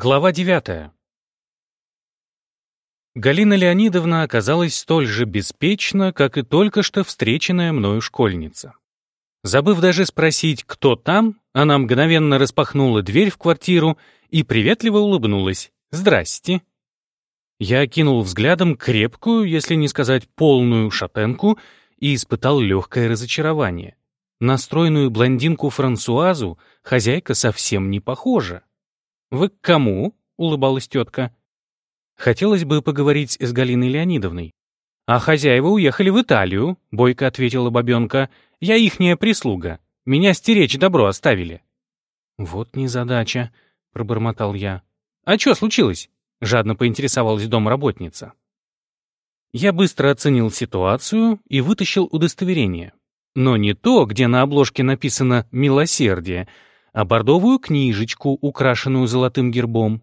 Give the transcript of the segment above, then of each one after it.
Глава девятая. Галина Леонидовна оказалась столь же беспечна, как и только что встреченная мною школьница. Забыв даже спросить, кто там, она мгновенно распахнула дверь в квартиру и приветливо улыбнулась. «Здрасте». Я окинул взглядом крепкую, если не сказать полную шатенку, и испытал легкое разочарование. На стройную блондинку Франсуазу хозяйка совсем не похожа. «Вы к кому?» — улыбалась тетка. «Хотелось бы поговорить с Галиной Леонидовной». «А хозяева уехали в Италию», — бойко ответила бабенка. «Я ихняя прислуга. Меня стеречь добро оставили». «Вот незадача», — пробормотал я. «А что случилось?» — жадно поинтересовалась домработница. Я быстро оценил ситуацию и вытащил удостоверение. Но не то, где на обложке написано «Милосердие», а бордовую книжечку, украшенную золотым гербом.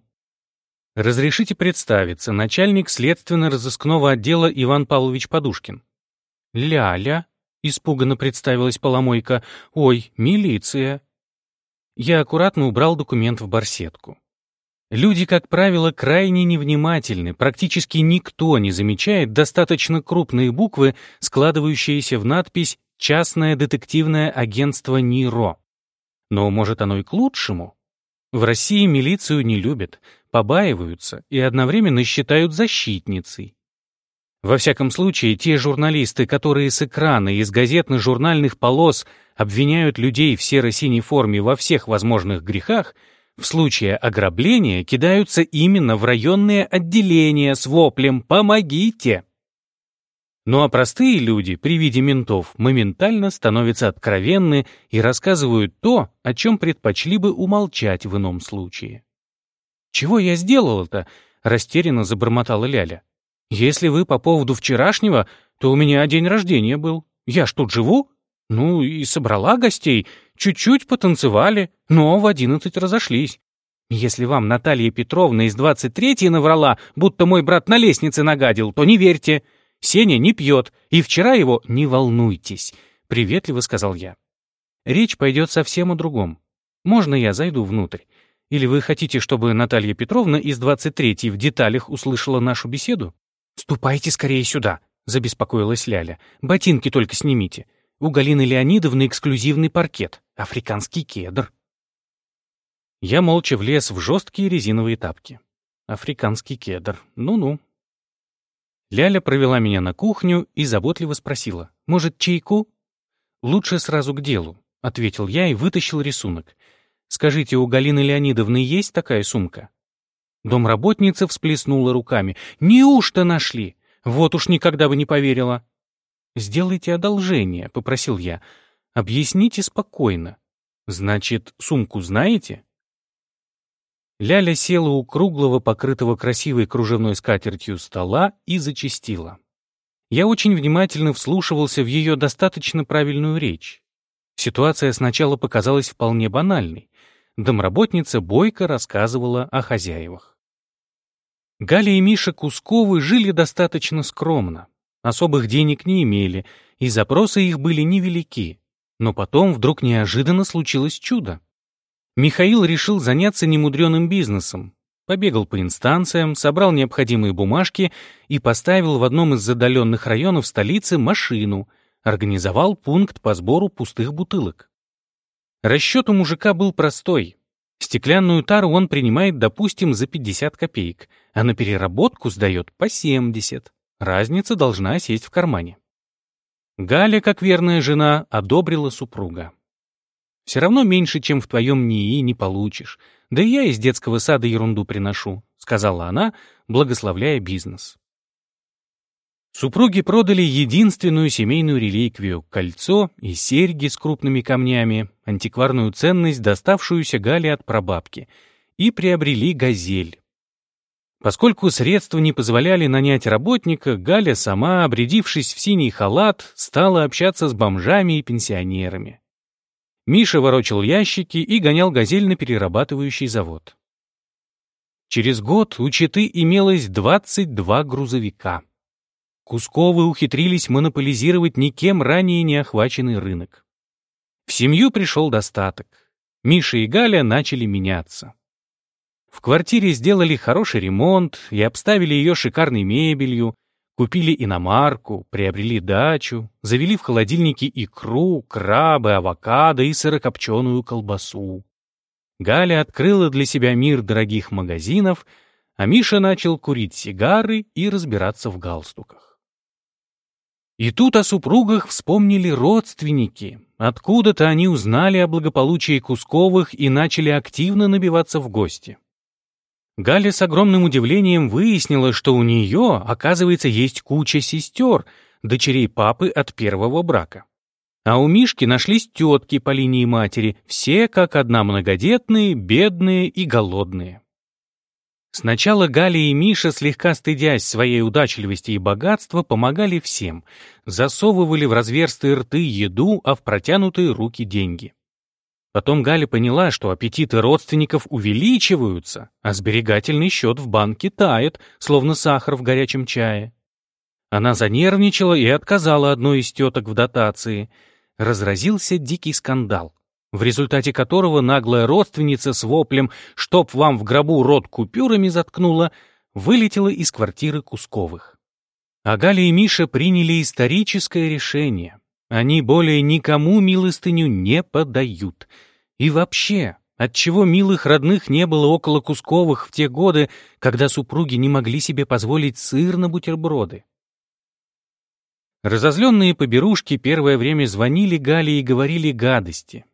Разрешите представиться, начальник следственно-розыскного отдела Иван Павлович Подушкин. «Ляля», — испуганно представилась поломойка, — «ой, милиция». Я аккуратно убрал документ в барсетку. Люди, как правило, крайне невнимательны, практически никто не замечает достаточно крупные буквы, складывающиеся в надпись «Частное детективное агентство НИРО». Но, может, оно и к лучшему. В России милицию не любят, побаиваются и одновременно считают защитницей. Во всяком случае, те журналисты, которые с экрана и из газетно-журнальных полос обвиняют людей в серо-синей форме во всех возможных грехах, в случае ограбления кидаются именно в районные отделения с воплем «Помогите!». Ну а простые люди при виде ментов моментально становятся откровенны и рассказывают то, о чем предпочли бы умолчать в ином случае. «Чего я сделала-то?» — растерянно забормотала Ляля. «Если вы по поводу вчерашнего, то у меня день рождения был. Я ж тут живу. Ну и собрала гостей, чуть-чуть потанцевали, но в одиннадцать разошлись. Если вам Наталья Петровна из двадцать третьей наврала, будто мой брат на лестнице нагадил, то не верьте». Сеня не пьет, и вчера его не волнуйтесь», — приветливо сказал я. «Речь пойдет совсем о другом. Можно я зайду внутрь? Или вы хотите, чтобы Наталья Петровна из 23-й в деталях услышала нашу беседу?» «Ступайте скорее сюда», — забеспокоилась Ляля. «Ботинки только снимите. У Галины Леонидовны эксклюзивный паркет, африканский кедр». Я молча влез в жесткие резиновые тапки. Африканский кедр. Ну-ну, Ляля провела меня на кухню и заботливо спросила. «Может, чайку?» «Лучше сразу к делу», — ответил я и вытащил рисунок. «Скажите, у Галины Леонидовны есть такая сумка?» Домработница всплеснула руками. «Неужто нашли? Вот уж никогда бы не поверила». «Сделайте одолжение», — попросил я. «Объясните спокойно. Значит, сумку знаете?» Ляля села у круглого, покрытого красивой кружевной скатертью стола и зачастила. Я очень внимательно вслушивался в ее достаточно правильную речь. Ситуация сначала показалась вполне банальной. Домработница бойко рассказывала о хозяевах. Галя и Миша Кусковы жили достаточно скромно. Особых денег не имели, и запросы их были невелики. Но потом вдруг неожиданно случилось чудо. Михаил решил заняться немудреным бизнесом. Побегал по инстанциям, собрал необходимые бумажки и поставил в одном из задаленных районов столицы машину, организовал пункт по сбору пустых бутылок. Расчет у мужика был простой. Стеклянную тару он принимает, допустим, за 50 копеек, а на переработку сдает по 70. Разница должна сесть в кармане. Галя, как верная жена, одобрила супруга. Все равно меньше, чем в твоем НИИ, не получишь. Да и я из детского сада ерунду приношу», — сказала она, благословляя бизнес. Супруги продали единственную семейную реликвию — кольцо и серьги с крупными камнями, антикварную ценность, доставшуюся Гале от прабабки, и приобрели «Газель». Поскольку средства не позволяли нанять работника, Галя сама, обрядившись в синий халат, стала общаться с бомжами и пенсионерами. Миша ворочал ящики и гонял «Газель» на перерабатывающий завод. Через год у Читы имелось 22 грузовика. Кусковы ухитрились монополизировать никем ранее не охваченный рынок. В семью пришел достаток. Миша и Галя начали меняться. В квартире сделали хороший ремонт и обставили ее шикарной мебелью, купили иномарку, приобрели дачу, завели в холодильнике икру, крабы, авокадо и сырокопченую колбасу. Галя открыла для себя мир дорогих магазинов, а Миша начал курить сигары и разбираться в галстуках. И тут о супругах вспомнили родственники. Откуда-то они узнали о благополучии Кусковых и начали активно набиваться в гости. Галя с огромным удивлением выяснила, что у нее, оказывается, есть куча сестер, дочерей папы от первого брака. А у Мишки нашлись тетки по линии матери, все как одна многодетные, бедные и голодные. Сначала Галя и Миша, слегка стыдясь своей удачливости и богатства, помогали всем, засовывали в разверстые рты еду, а в протянутые руки деньги. Потом Галя поняла, что аппетиты родственников увеличиваются, а сберегательный счет в банке тает, словно сахар в горячем чае. Она занервничала и отказала одной из теток в дотации — разразился дикий скандал, в результате которого наглая родственница с воплем «Чтоб вам в гробу рот купюрами заткнула!» вылетела из квартиры Кусковых. А Галя и Миша приняли историческое решение. Они более никому милостыню не подают. И вообще, отчего милых родных не было около Кусковых в те годы, когда супруги не могли себе позволить сыр на бутерброды? Разозленные поберушки первое время звонили Гале и говорили гадости.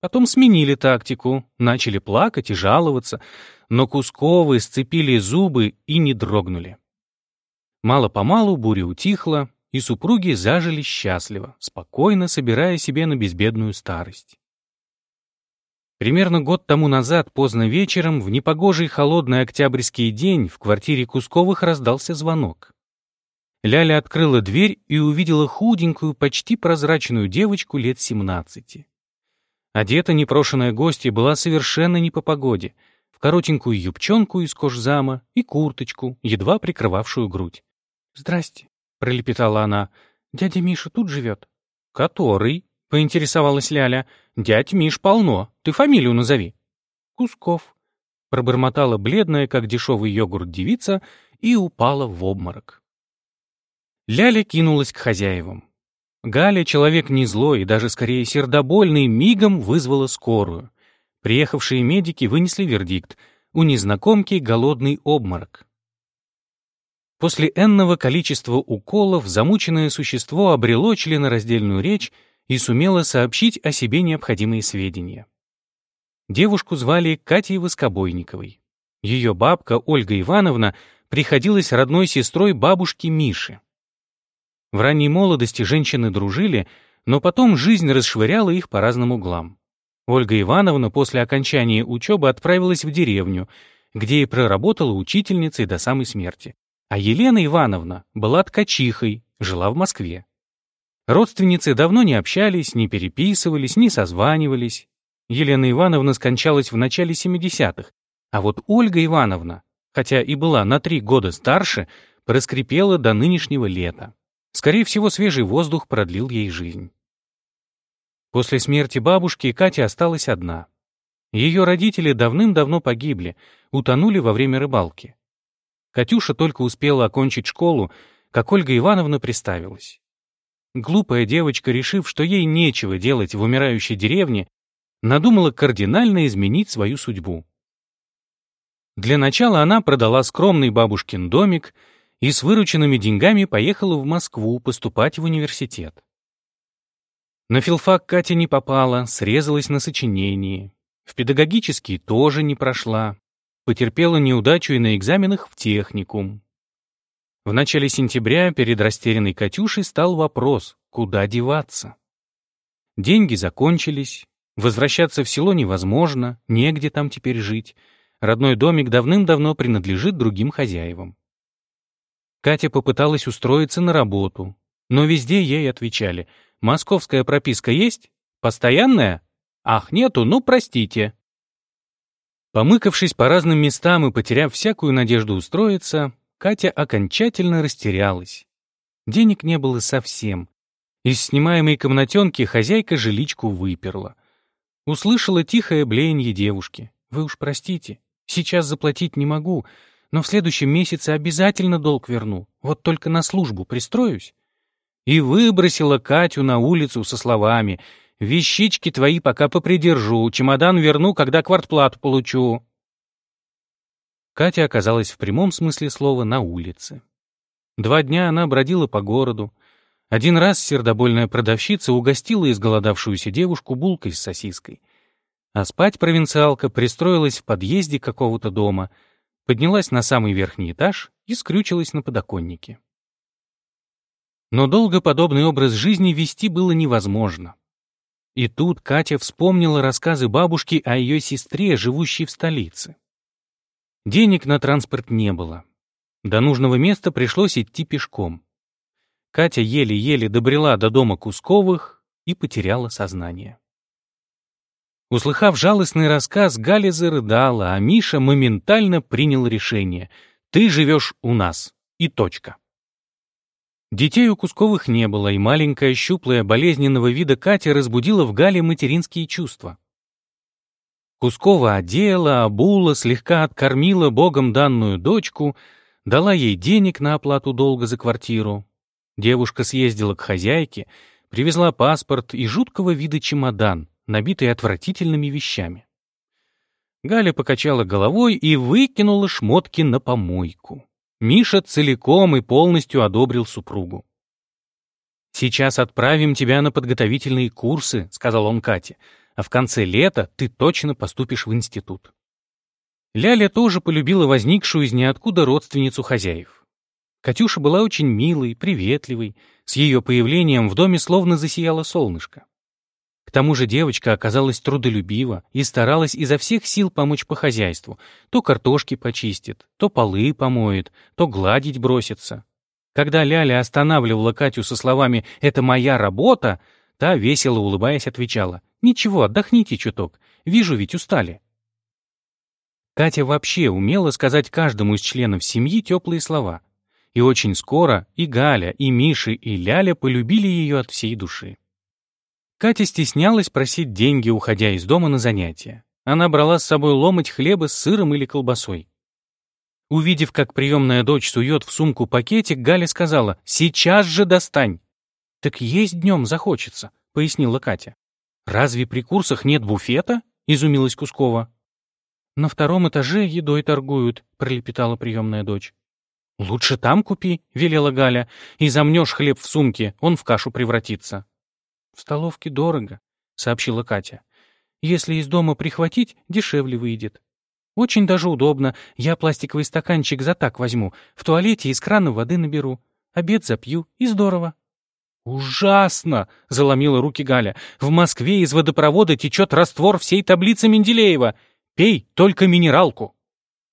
Потом сменили тактику, начали плакать и жаловаться, но Кусковы сцепили зубы и не дрогнули. Мало-помалу буря утихла, и супруги зажили счастливо, спокойно собирая себе на безбедную старость. Примерно год тому назад, поздно вечером, в непогожий холодный октябрьский день в квартире Кусковых раздался звонок. Ляля открыла дверь и увидела худенькую, почти прозрачную девочку лет семнадцати. Одета непрошенная гостья была совершенно не по погоде, в коротенькую юбчонку из кожзама и курточку, едва прикрывавшую грудь. «Здрасте», — пролепетала она, — «дядя Миша тут живет?» «Который?» — поинтересовалась Ляля. «Дядь Миш полно, ты фамилию назови». «Кусков», — пробормотала бледная, как дешевый йогурт девица, и упала в обморок. Ляля кинулась к хозяевам. Галя, человек не злой и даже скорее сердобольный, мигом вызвала скорую. Приехавшие медики вынесли вердикт. У незнакомки голодный обморок. После энного количества уколов замученное существо обрело членораздельную речь и сумело сообщить о себе необходимые сведения. Девушку звали Катей Воскобойниковой. Ее бабка, Ольга Ивановна, приходилась родной сестрой бабушки Миши. В ранней молодости женщины дружили, но потом жизнь расшвыряла их по разным углам. Ольга Ивановна после окончания учебы отправилась в деревню, где и проработала учительницей до самой смерти. А Елена Ивановна была ткачихой, жила в Москве. Родственницы давно не общались, не переписывались, не созванивались. Елена Ивановна скончалась в начале 70-х, а вот Ольга Ивановна, хотя и была на три года старше, проскрипела до нынешнего лета. Скорее всего, свежий воздух продлил ей жизнь. После смерти бабушки Катя осталась одна. Ее родители давным-давно погибли, утонули во время рыбалки. Катюша только успела окончить школу, как Ольга Ивановна приставилась. Глупая девочка, решив, что ей нечего делать в умирающей деревне, надумала кардинально изменить свою судьбу. Для начала она продала скромный бабушкин домик — и с вырученными деньгами поехала в Москву поступать в университет. На филфак Катя не попала, срезалась на сочинении. В педагогический тоже не прошла. Потерпела неудачу и на экзаменах в техникум. В начале сентября перед растерянной Катюшей стал вопрос, куда деваться. Деньги закончились, возвращаться в село невозможно, негде там теперь жить. Родной домик давным-давно принадлежит другим хозяевам. Катя попыталась устроиться на работу, но везде ей отвечали «Московская прописка есть? Постоянная? Ах, нету, ну простите». Помыкавшись по разным местам и потеряв всякую надежду устроиться, Катя окончательно растерялась. Денег не было совсем. Из снимаемой комнатенки хозяйка жиличку выперла. Услышала тихое блеяние девушки. «Вы уж простите, Сейчас заплатить не могу, но в следующем месяце обязательно долг верну. Вот только на службу пристроюсь». И выбросила Катю на улицу со словами «Вещички твои пока попридержу, чемодан верну, когда квартплату получу». Катя оказалась в прямом смысле слова на улице. Два дня она бродила по городу. Один раз сердобольная продавщица угостила изголодавшуюся девушку булкой с сосиской. А спать провинциалка пристроилась в подъезде какого-то дома, поднялась на самый верхний этаж и скрючилась на подоконнике. Но долго подобный образ жизни вести было невозможно. И тут Катя вспомнила рассказы бабушки о ее сестре, живущей в столице. Денег на транспорт не было. До нужного места пришлось идти пешком. Катя еле-еле добрела до дома Кусковых и потеряла сознание. Услыхав жалостный рассказ, Галя зарыдала, а Миша моментально принял решение. «Ты живешь у нас. И точка». Детей у Кусковых не было, и маленькая, щуплая, болезненного вида Катя разбудила в Гале материнские чувства. Кускова одела, обула, слегка откормила богом данную дочку, дала ей денег на оплату долга за квартиру. Девушка съездила к хозяйке, привезла паспорт и жуткого вида чемодан, набитый отвратительными вещами. Галя покачала головой и выкинула шмотки на помойку. Миша целиком и полностью одобрил супругу. «Сейчас отправим тебя на подготовительные курсы», — сказал он Кате, «а в конце лета ты точно поступишь в институт». Ляля тоже полюбила возникшую из ниоткуда родственницу хозяев. Катюша была очень милой, приветливой, с ее появлением в доме словно засияло солнышко. К тому же девочка оказалась трудолюбива и старалась изо всех сил помочь по хозяйству. То картошки почистит, то полы помоет, то гладить бросится. Когда Ляля останавливала Катю со словами «это моя работа», та, весело улыбаясь, отвечала «Ничего, отдохните чуток, вижу, ведь устали». Катя вообще умела сказать каждому из членов семьи теплые слова. И очень скоро и Галя, и Миша, и Ляля полюбили ее от всей души. Катя стеснялась просить деньги, уходя из дома на занятия. Она брала с собой ломоть хлеба с сыром или колбасой. Увидев, как приемная дочь сует в сумку пакетик, Галя сказала «Сейчас же достань!» «Так есть днем захочется», — пояснила Катя. «Разве при курсах нет буфета?» — изумилась Кускова. «На втором этаже едой торгуют», — пролепетала приемная дочь. «Лучше там купи», — велела Галя, — «и замнешь хлеб в сумке, он в кашу превратится». «В столовке дорого», — сообщила Катя. «Если из дома прихватить, дешевле выйдет. Очень даже удобно. Я пластиковый стаканчик за так возьму. В туалете из крана воды наберу. Обед запью, и здорово». «Ужасно!» — заломила руки Галя. «В Москве из водопровода течет раствор всей таблицы Менделеева. Пей только минералку».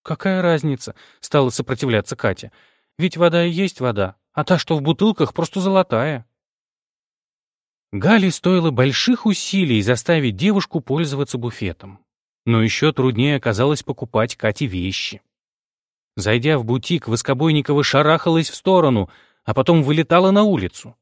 «Какая разница?» — стала сопротивляться Катя. «Ведь вода и есть вода, а та, что в бутылках, просто золотая». Гале стоило больших усилий заставить девушку пользоваться буфетом. Но еще труднее оказалось покупать Кате вещи. Зайдя в бутик, Воскобойникова шарахалась в сторону, а потом вылетала на улицу.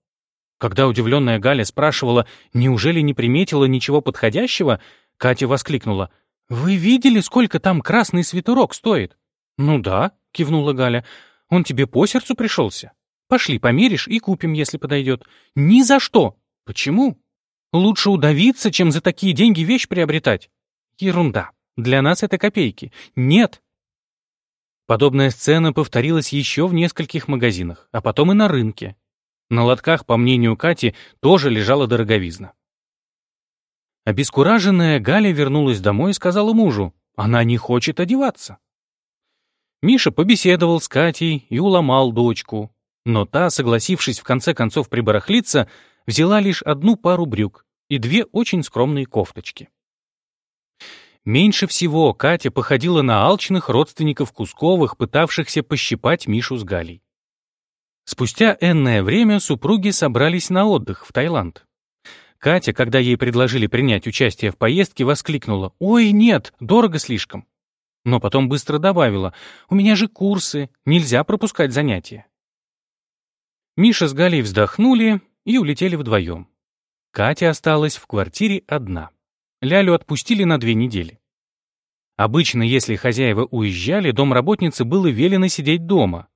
Когда удивленная Галя спрашивала, неужели не приметила ничего подходящего, Катя воскликнула, «Вы видели, сколько там красный свитерок стоит?» «Ну да», — кивнула Галя, — «он тебе по сердцу пришелся. Пошли, померишь и купим, если подойдет». «Ни за что!» Почему? Лучше удавиться, чем за такие деньги вещь приобретать. Ерунда. Для нас это копейки. Нет. Подобная сцена повторилась еще в нескольких магазинах, а потом и на рынке. На лотках, по мнению Кати, тоже лежала дороговизна. Обескураженная Галя вернулась домой и сказала мужу, она не хочет одеваться. Миша побеседовал с Катей и уломал дочку, но та, согласившись в конце концов прибарахлиться, взяла лишь одну пару брюк и две очень скромные кофточки. Меньше всего Катя походила на алчных родственников Кусковых, пытавшихся пощипать Мишу с Галей. Спустя энное время супруги собрались на отдых в Таиланд. Катя, когда ей предложили принять участие в поездке, воскликнула «Ой, нет, дорого слишком». Но потом быстро добавила «У меня же курсы, нельзя пропускать занятия». Миша с Галей вздохнули и улетели вдвоем. Катя осталась в квартире одна. Лялю отпустили на две недели. Обычно, если хозяева уезжали, домработнице было велено сидеть дома.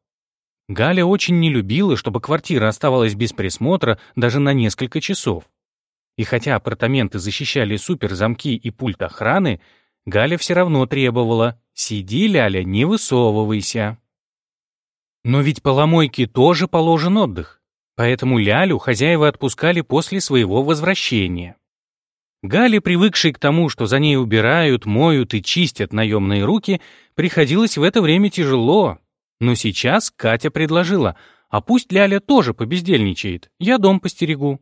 Галя очень не любила, чтобы квартира оставалась без присмотра даже на несколько часов. И хотя апартаменты защищали суперзамки и пульт охраны, Галя все равно требовала «Сиди, Ляля, не высовывайся». Но ведь поломойке тоже положен отдых, поэтому Лялю хозяева отпускали после своего возвращения. Гале, привыкшей к тому, что за ней убирают, моют и чистят наемные руки, приходилось в это время тяжело. Но сейчас Катя предложила, а пусть Ляля тоже побездельничает, я дом постерегу.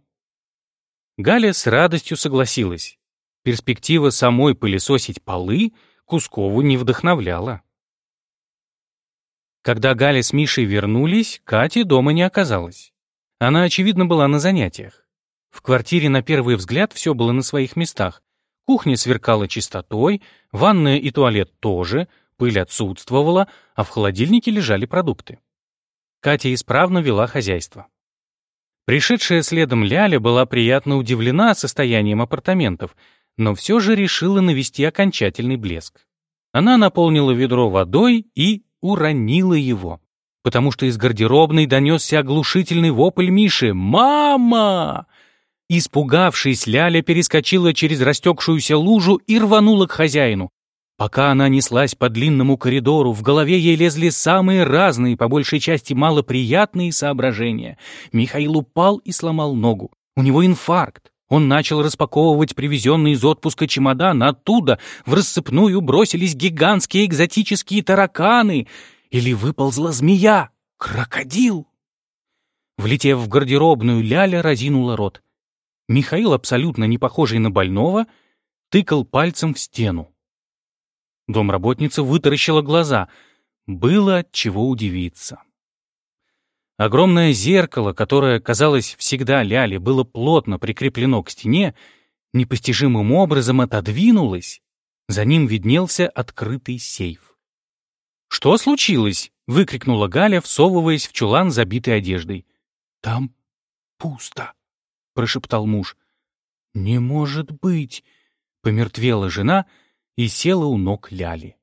Галя с радостью согласилась. Перспектива самой пылесосить полы Кускову не вдохновляла. Когда Галя с Мишей вернулись, Кати дома не оказалось. Она, очевидно, была на занятиях. В квартире на первый взгляд все было на своих местах. Кухня сверкала чистотой, ванная и туалет тоже, пыль отсутствовала, а в холодильнике лежали продукты. Катя исправно вела хозяйство. Пришедшая следом Ляля была приятно удивлена состоянием апартаментов, но все же решила навести окончательный блеск. Она наполнила ведро водой и уронила его, потому что из гардеробной донесся оглушительный вопль Миши «Мама!». Испугавшись, Ляля перескочила через растекшуюся лужу и рванула к хозяину. Пока она неслась по длинному коридору, в голове ей лезли самые разные, по большей части малоприятные соображения. Михаил упал и сломал ногу. У него инфаркт. Он начал распаковывать привезенный из отпуска чемодан, оттуда в рассыпную бросились гигантские экзотические тараканы. Или выползла змея, крокодил. Влетев в гардеробную, Ляля разинула рот. Михаил, абсолютно не похожий на больного, тыкал пальцем в стену. Домработница вытаращила глаза. Было от чего удивиться. Огромное зеркало, которое, казалось, всегда Ляле было плотно прикреплено к стене, непостижимым образом отодвинулось. За ним виднелся открытый сейф. «Что случилось?» — выкрикнула Галя, всовываясь в чулан, забитой одеждой. «Там пусто», прошептал муж. «Не может быть!» — помертвела жена и села у ног Ляли.